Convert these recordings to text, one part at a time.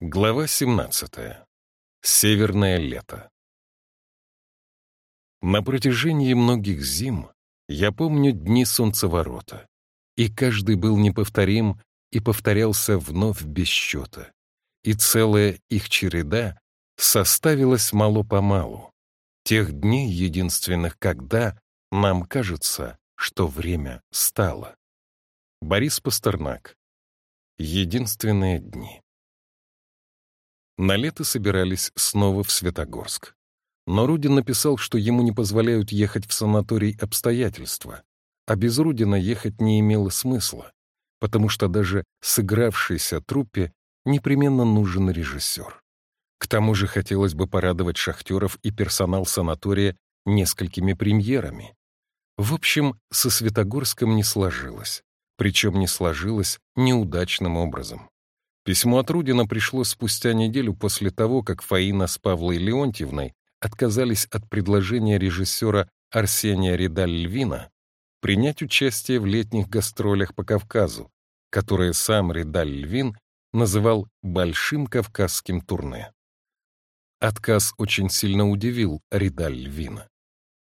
Глава 17. Северное лето. На протяжении многих зим я помню дни солнцеворота, и каждый был неповторим и повторялся вновь без счета, и целая их череда составилась мало-помалу, тех дней единственных, когда нам кажется, что время стало. Борис Пастернак. Единственные дни. На лето собирались снова в Светогорск. Но Рудин написал, что ему не позволяют ехать в санаторий обстоятельства, а без Рудина ехать не имело смысла, потому что даже сыгравшейся труппе непременно нужен режиссер. К тому же хотелось бы порадовать шахтеров и персонал санатория несколькими премьерами. В общем, со Светогорском не сложилось, причем не сложилось неудачным образом. Письмо от Рудина пришло спустя неделю после того, как Фаина с Павлой Леонтьевной отказались от предложения режиссера Арсения Редаль-Львина принять участие в летних гастролях по Кавказу, которые сам Редаль-Львин называл «большим кавказским турне». Отказ очень сильно удивил Редаль-Львина.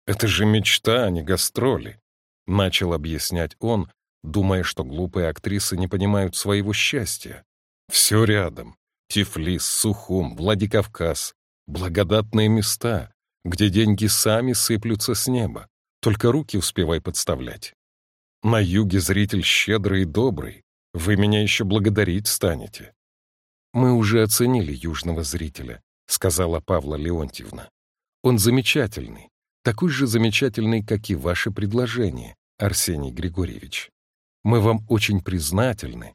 «Это же мечта, а не гастроли», — начал объяснять он, думая, что глупые актрисы не понимают своего счастья. Все рядом. Тифлис, Сухум, Владикавказ. Благодатные места, где деньги сами сыплются с неба. Только руки успевай подставлять. На юге зритель щедрый и добрый. Вы меня еще благодарить станете. Мы уже оценили южного зрителя, сказала Павла Леонтьевна. Он замечательный, такой же замечательный, как и ваше предложение, Арсений Григорьевич. Мы вам очень признательны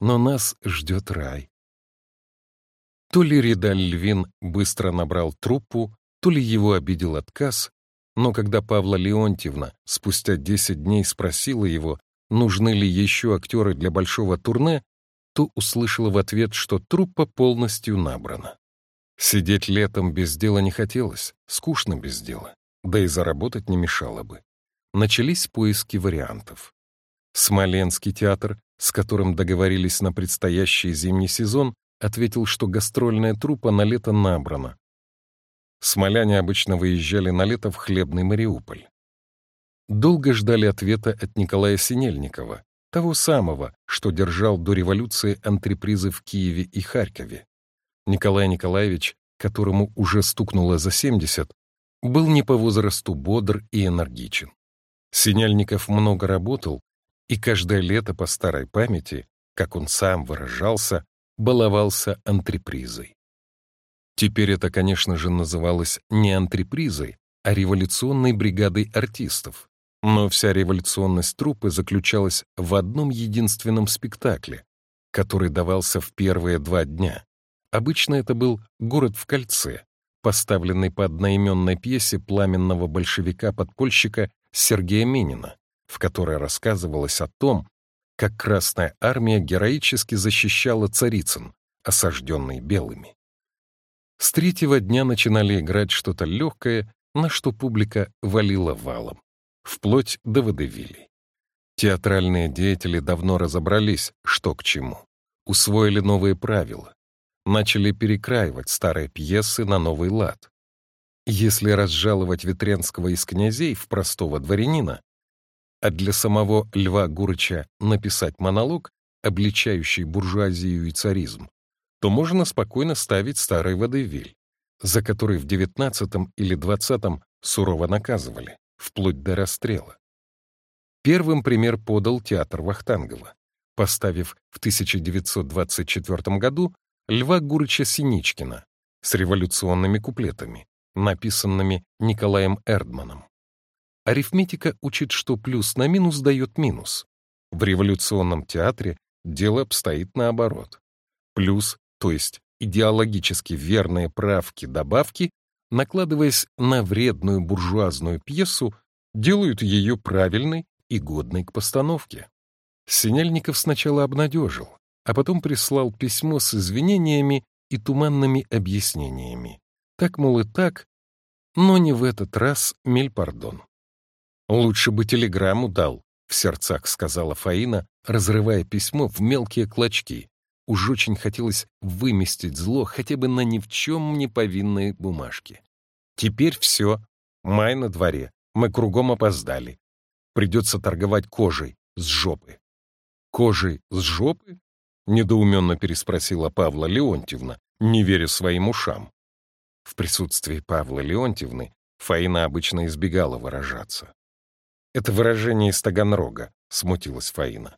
но нас ждет рай. То ли Ридаль Львин быстро набрал труппу, то ли его обидел отказ, но когда Павла Леонтьевна спустя 10 дней спросила его, нужны ли еще актеры для большого турне, то услышала в ответ, что труппа полностью набрана. Сидеть летом без дела не хотелось, скучно без дела, да и заработать не мешало бы. Начались поиски вариантов. Смоленский театр с которым договорились на предстоящий зимний сезон, ответил, что гастрольная труппа на лето набрана. Смоляне обычно выезжали на лето в хлебный Мариуполь. Долго ждали ответа от Николая Синельникова, того самого, что держал до революции антрепризы в Киеве и Харькове. Николай Николаевич, которому уже стукнуло за 70, был не по возрасту бодр и энергичен. Синельников много работал и каждое лето по старой памяти, как он сам выражался, баловался антрепризой. Теперь это, конечно же, называлось не антрепризой, а революционной бригадой артистов. Но вся революционность труппы заключалась в одном единственном спектакле, который давался в первые два дня. Обычно это был «Город в кольце», поставленный по одноименной пьесе пламенного большевика-подпольщика Сергея Минина, в которой рассказывалось о том, как Красная Армия героически защищала Царицын, осажденный белыми. С третьего дня начинали играть что-то легкое, на что публика валила валом, вплоть до водевилей. Театральные деятели давно разобрались, что к чему, усвоили новые правила, начали перекраивать старые пьесы на новый лад. Если разжаловать Ветренского из князей в простого дворянина, а для самого Льва Гурыча написать монолог, обличающий буржуазию и царизм, то можно спокойно ставить старый водевиль, за который в XIX или XX сурово наказывали, вплоть до расстрела. Первым пример подал театр Вахтангова, поставив в 1924 году Льва Гурыча Синичкина с революционными куплетами, написанными Николаем Эрдманом. Арифметика учит, что плюс на минус дает минус. В революционном театре дело обстоит наоборот. Плюс, то есть идеологически верные правки-добавки, накладываясь на вредную буржуазную пьесу, делают ее правильной и годной к постановке. Синельников сначала обнадежил, а потом прислал письмо с извинениями и туманными объяснениями. Так, мол, и так, но не в этот раз, мель пардон. «Лучше бы телеграмму дал», — в сердцах сказала Фаина, разрывая письмо в мелкие клочки, уж очень хотелось выместить зло хотя бы на ни в чем не повинной бумажке. Теперь все. Май на дворе. Мы кругом опоздали. Придется торговать кожей с жопы. Кожей с жопы? Недоуменно переспросила Павла Леонтьевна, не веря своим ушам. В присутствии Павла Леонтьевны Фаина обычно избегала выражаться. «Это выражение из Таганрога», — смутилась Фаина.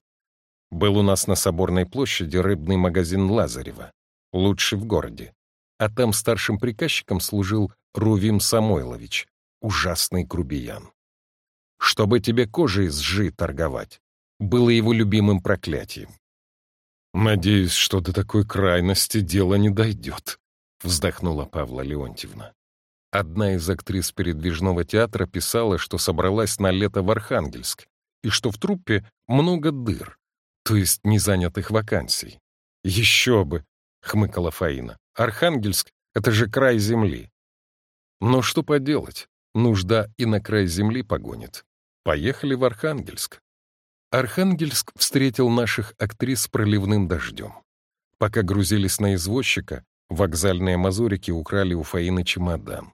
«Был у нас на Соборной площади рыбный магазин Лазарева, лучший в городе. А там старшим приказчиком служил Рувим Самойлович, ужасный грубиян. Чтобы тебе кожей с торговать, было его любимым проклятием. «Надеюсь, что до такой крайности дело не дойдет», — вздохнула Павла Леонтьевна. Одна из актрис передвижного театра писала, что собралась на лето в Архангельск, и что в труппе много дыр, то есть незанятых вакансий. «Еще бы!» — хмыкала Фаина. «Архангельск — это же край земли». Но что поделать, нужда и на край земли погонит. Поехали в Архангельск. Архангельск встретил наших актрис проливным дождем. Пока грузились на извозчика, вокзальные мазурики украли у Фаины чемодан.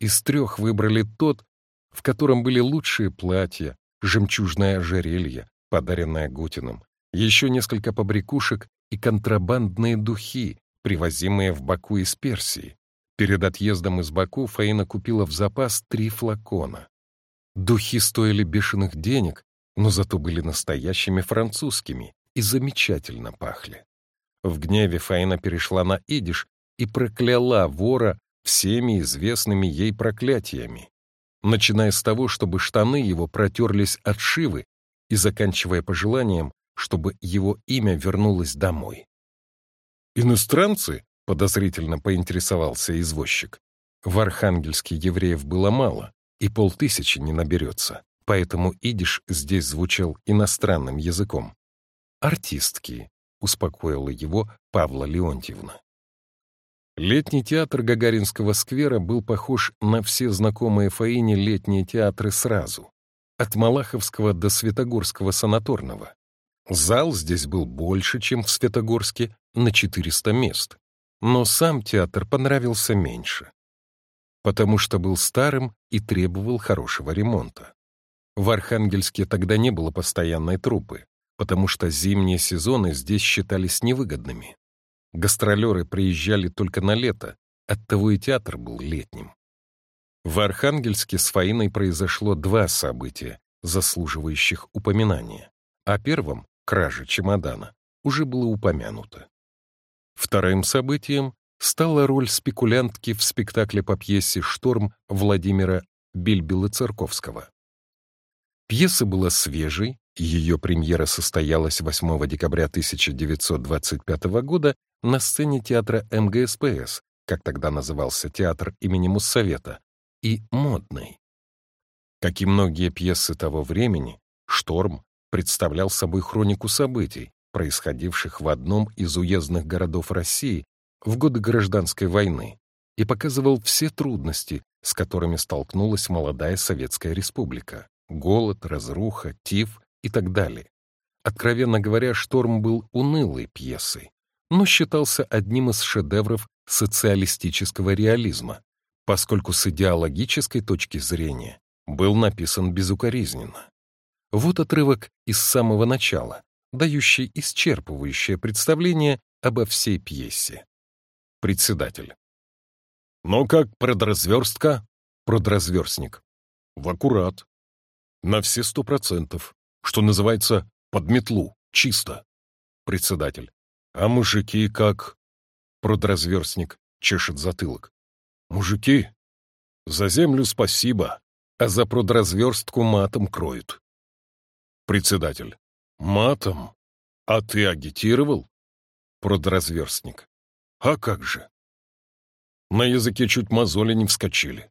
Из трех выбрали тот, в котором были лучшие платья, жемчужное ожерелье, подаренное Гутиным, еще несколько побрякушек и контрабандные духи, привозимые в Баку из Персии. Перед отъездом из Баку Фаина купила в запас три флакона. Духи стоили бешеных денег, но зато были настоящими французскими и замечательно пахли. В гневе Фаина перешла на идиш и прокляла вора всеми известными ей проклятиями, начиная с того, чтобы штаны его протерлись от шивы и заканчивая пожеланием, чтобы его имя вернулось домой. «Иностранцы?» — подозрительно поинтересовался извозчик. В Архангельске евреев было мало, и полтысячи не наберется поэтому идиш здесь звучал иностранным языком. «Артистки», — успокоила его Павла Леонтьевна. Летний театр Гагаринского сквера был похож на все знакомые Фаине летние театры сразу, от Малаховского до Светогорского санаторного. Зал здесь был больше, чем в Светогорске, на 400 мест, но сам театр понравился меньше, потому что был старым и требовал хорошего ремонта. В Архангельске тогда не было постоянной труппы, потому что зимние сезоны здесь считались невыгодными. Гастролеры приезжали только на лето, оттого и театр был летним. В Архангельске с Фаиной произошло два события, заслуживающих упоминания. О первом, краже чемодана, уже было упомянуто. Вторым событием стала роль спекулянтки в спектакле по пьесе «Шторм» Владимира Бильбила-Церковского. Пьеса была свежей, ее премьера состоялась 8 декабря 1925 года на сцене театра МГСПС, как тогда назывался театр имени Моссовета, и модной. Как и многие пьесы того времени, «Шторм» представлял собой хронику событий, происходивших в одном из уездных городов России в годы гражданской войны, и показывал все трудности, с которыми столкнулась молодая Советская Республика голод, разруха, тиф и так далее. Откровенно говоря, «Шторм» был унылой пьесой, но считался одним из шедевров социалистического реализма, поскольку с идеологической точки зрения был написан безукоризненно. Вот отрывок из самого начала, дающий исчерпывающее представление обо всей пьесе. Председатель. «Ну как, продразверстка?» Продразверстник. «В аккурат. На все сто процентов. Что называется, под метлу, чисто. Председатель. А мужики как? Продразверстник чешет затылок. Мужики, за землю спасибо, а за продразверстку матом кроют. Председатель. Матом? А ты агитировал? Продразверстник. А как же? На языке чуть мозоли не вскочили.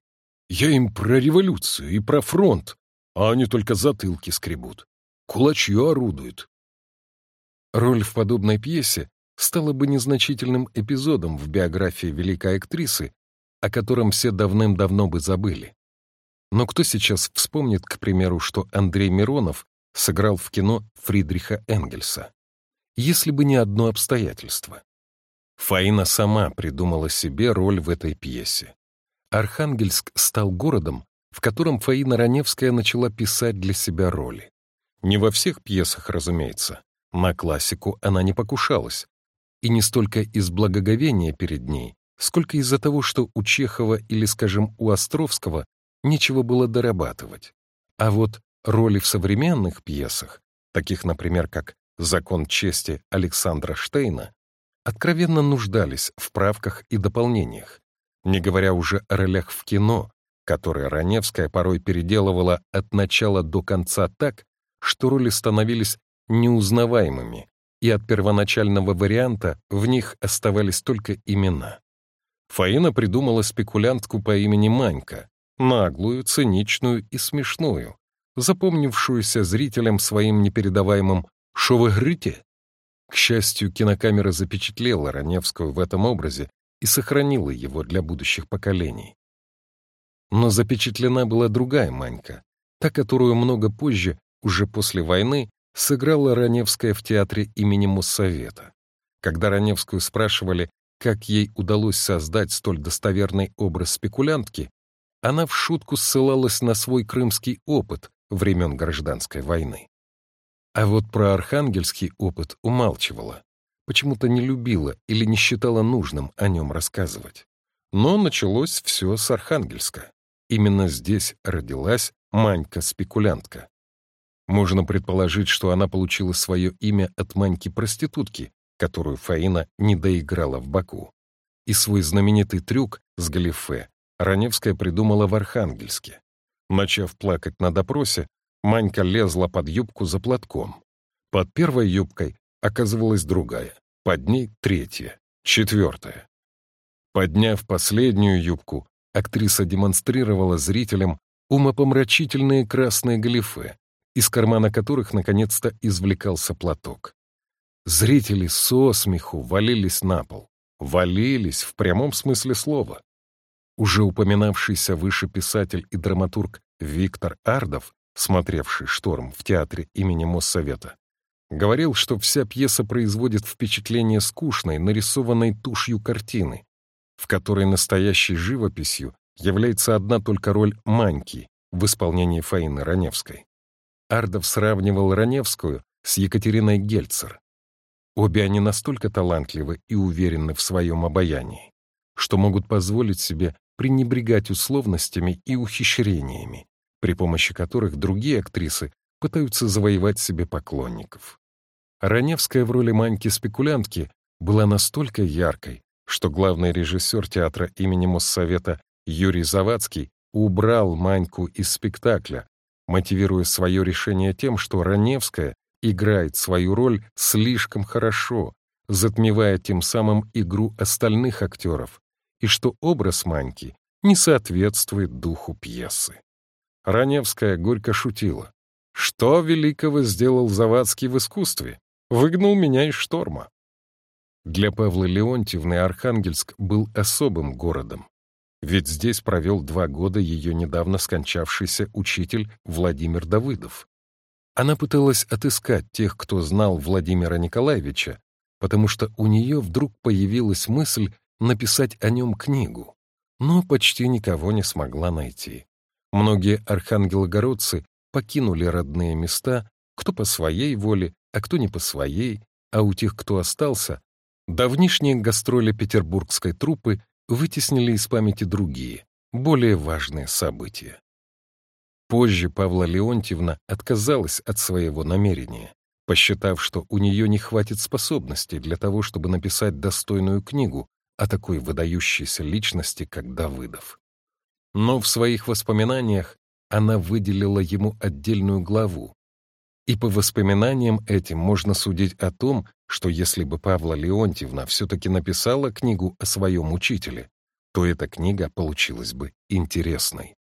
Я им про революцию и про фронт, а они только затылки скребут. Кулачью орудуют. Роль в подобной пьесе стала бы незначительным эпизодом в биографии великой актрисы, о котором все давным-давно бы забыли. Но кто сейчас вспомнит, к примеру, что Андрей Миронов сыграл в кино Фридриха Энгельса? если бы не одно обстоятельство. Фаина сама придумала себе роль в этой пьесе. Архангельск стал городом, в котором Фаина Раневская начала писать для себя роли. Не во всех пьесах, разумеется. На классику она не покушалась. И не столько из благоговения перед ней, сколько из-за того, что у Чехова или, скажем, у Островского нечего было дорабатывать. А вот роли в современных пьесах, таких, например, как «Закон чести» Александра Штейна, откровенно нуждались в правках и дополнениях, не говоря уже о ролях в кино, которые Раневская порой переделывала от начала до конца так, что роли становились неузнаваемыми, и от первоначального варианта в них оставались только имена. Фаина придумала спекулянтку по имени Манька, наглую, циничную и смешную, запомнившуюся зрителям своим непередаваемым «Шо вы грыте?». К счастью, кинокамера запечатлела Раневскую в этом образе и сохранила его для будущих поколений. Но запечатлена была другая Манька, та, которую много позже, уже после войны, сыграла Раневская в театре имени Моссовета. Когда Раневскую спрашивали, как ей удалось создать столь достоверный образ спекулянтки, она в шутку ссылалась на свой крымский опыт времен гражданской войны. А вот про архангельский опыт умалчивала, почему-то не любила или не считала нужным о нем рассказывать. Но началось все с Архангельска. Именно здесь родилась Манька-спекулянтка. Можно предположить, что она получила свое имя от Маньки-проститутки, которую Фаина не доиграла в Баку. И свой знаменитый трюк с галифе Раневская придумала в Архангельске. Начав плакать на допросе, Манька лезла под юбку за платком. Под первой юбкой оказывалась другая, под ней третья, четвертая. Подняв последнюю юбку, актриса демонстрировала зрителям умопомрачительные красные галифе, из кармана которых наконец-то извлекался платок. Зрители со смеху валились на пол. Валились в прямом смысле слова. Уже упоминавшийся выше писатель и драматург Виктор Ардов, смотревший «Шторм» в театре имени Моссовета, говорил, что вся пьеса производит впечатление скучной, нарисованной тушью картины, в которой настоящей живописью является одна только роль Маньки в исполнении Фаины Раневской. Ардов сравнивал Раневскую с Екатериной Гельцер. Обе они настолько талантливы и уверены в своем обаянии, что могут позволить себе пренебрегать условностями и ухищрениями, при помощи которых другие актрисы пытаются завоевать себе поклонников. Раневская в роли Маньки-спекулянтки была настолько яркой, что главный режиссер театра имени Моссовета Юрий Завадский убрал Маньку из спектакля, мотивируя свое решение тем, что Раневская играет свою роль слишком хорошо, затмевая тем самым игру остальных актеров, и что образ Маньки не соответствует духу пьесы. Раневская горько шутила. «Что великого сделал Завадский в искусстве? Выгнал меня из шторма». Для Павлы Леонтьевны Архангельск был особым городом. Ведь здесь провел два года ее недавно скончавшийся учитель Владимир Давыдов. Она пыталась отыскать тех, кто знал Владимира Николаевича, потому что у нее вдруг появилась мысль написать о нем книгу, но почти никого не смогла найти. Многие архангелогородцы покинули родные места, кто по своей воле, а кто не по своей, а у тех, кто остался, давнишние гастроли петербургской труппы вытеснили из памяти другие, более важные события. Позже Павла Леонтьевна отказалась от своего намерения, посчитав, что у нее не хватит способностей для того, чтобы написать достойную книгу о такой выдающейся личности, как Давыдов. Но в своих воспоминаниях она выделила ему отдельную главу. И по воспоминаниям этим можно судить о том, что если бы Павла Леонтьевна все-таки написала книгу о своем учителе, то эта книга получилась бы интересной.